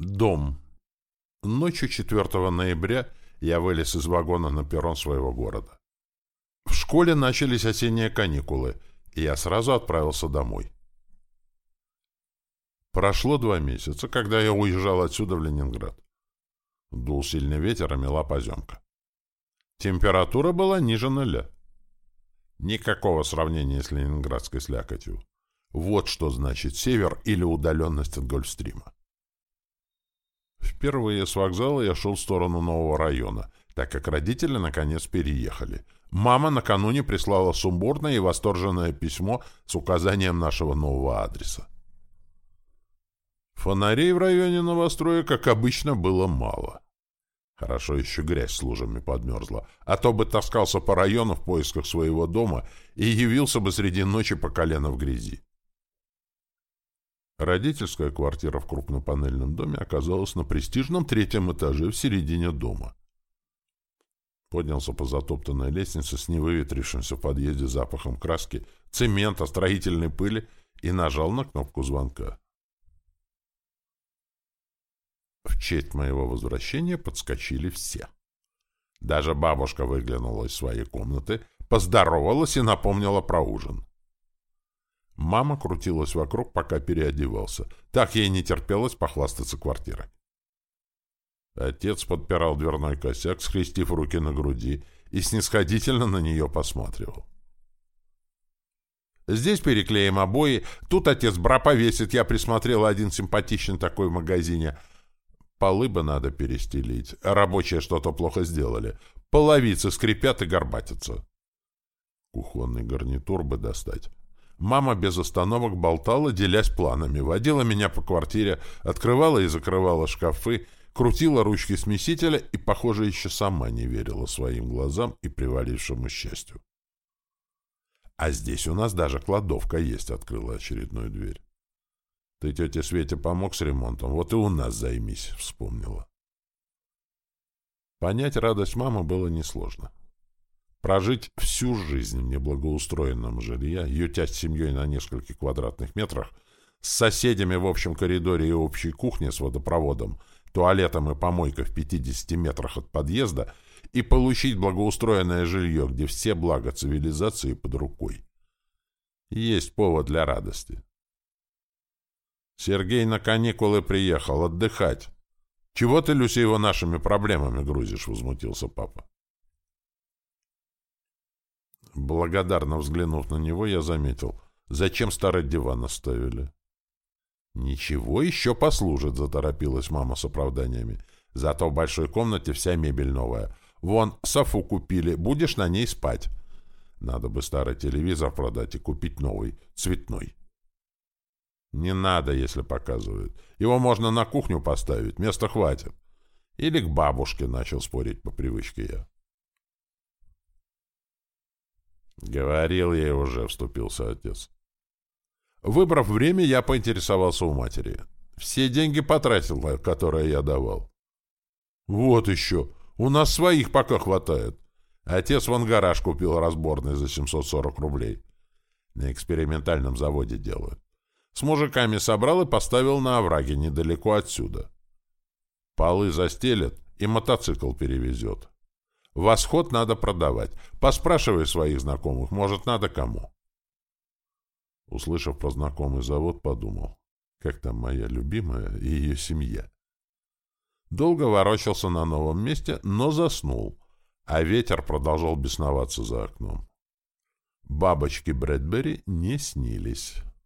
Дом. Ночью 4 ноября я вылез из вагона на перрон своего города. В школе начались осенние каникулы, и я сразу отправился домой. Прошло два месяца, когда я уезжал отсюда в Ленинград. Дул сильный ветер, а мела поземка. Температура была ниже нуля. Никакого сравнения с ленинградской слякотью. Вот что значит север или удаленность от Гольфстрима. Впервые с вокзала я шел в сторону нового района, так как родители наконец переехали. Мама накануне прислала сумбурное и восторженное письмо с указанием нашего нового адреса. Фонарей в районе новостроя, как обычно, было мало. Хорошо еще грязь с лужами подмерзла, а то бы таскался по району в поисках своего дома и явился бы среди ночи по колено в грязи. Родительская квартира в крупнопанельном доме оказалась на престижном третьем этаже в середине дома. Поднялся по затоптанной лестнице с невыветрившимся в подъезде запахом краски, цемента, строительной пыли и нажал на кнопку звонка. В честь моего возвращения подскочили все. Даже бабушка выглянула из своей комнаты, поздоровалась и напомнила про ужин. Мама крутилась вокруг, пока переодевался. Так ей не терпелось похвастаться квартирой. Отец подпирал дверной косяк, скрестив руки на груди, и снисходительно на нее посматривал. Здесь переклеим обои, тут отец бра повесит, я присмотрел один симпатичный такой в магазине. Полы бы надо перестелить, рабочие что-то плохо сделали. Половицы скрипят и горбатятся. Кухонный гарнитур бы достать. Мама без остановок болтала, делясь планами, водила меня по квартире, открывала и закрывала шкафы, крутила ручки смесителя и, похоже, еще сама не верила своим глазам и привалившему счастью. А здесь у нас даже кладовка есть, открыла очередную дверь. Ты тете Свете помог с ремонтом, вот и у нас займись, вспомнила. Понять радость мамы было несложно. Прожить всю жизнь в неблагоустроенном жилье, ютясь семьей на нескольких квадратных метрах, с соседями в общем коридоре и общей кухне с водопроводом, туалетом и помойкой в 50 метрах от подъезда и получить благоустроенное жилье, где все блага цивилизации под рукой. Есть повод для радости. Сергей на каникулы приехал отдыхать. Чего ты, Люся, его нашими проблемами грузишь, возмутился папа. Благодарно взглянув на него, я заметил, зачем старый диван оставили. «Ничего еще послужит», — заторопилась мама с оправданиями. «Зато в большой комнате вся мебель новая. Вон, софу купили, будешь на ней спать. Надо бы старый телевизор продать и купить новый, цветной». «Не надо, если показывают. Его можно на кухню поставить, места хватит». «Или к бабушке», — начал спорить по привычке я. «Говорил ей уже», — вступился отец. Выбрав время, я поинтересовался у матери. Все деньги потратил, которые я давал. «Вот еще! У нас своих пока хватает!» Отец вон гараж купил разборный за 740 рублей. На экспериментальном заводе делают. С мужиками собрал и поставил на овраге недалеко отсюда. Полы застелят и мотоцикл перевезет. Восход надо продавать. Поспрашивай своих знакомых, может, надо кому. Услышав про знакомый завод, подумал, как там моя любимая и ее семья. Долго ворочался на новом месте, но заснул, а ветер продолжал бесноваться за окном. Бабочки Брэдбери не снились.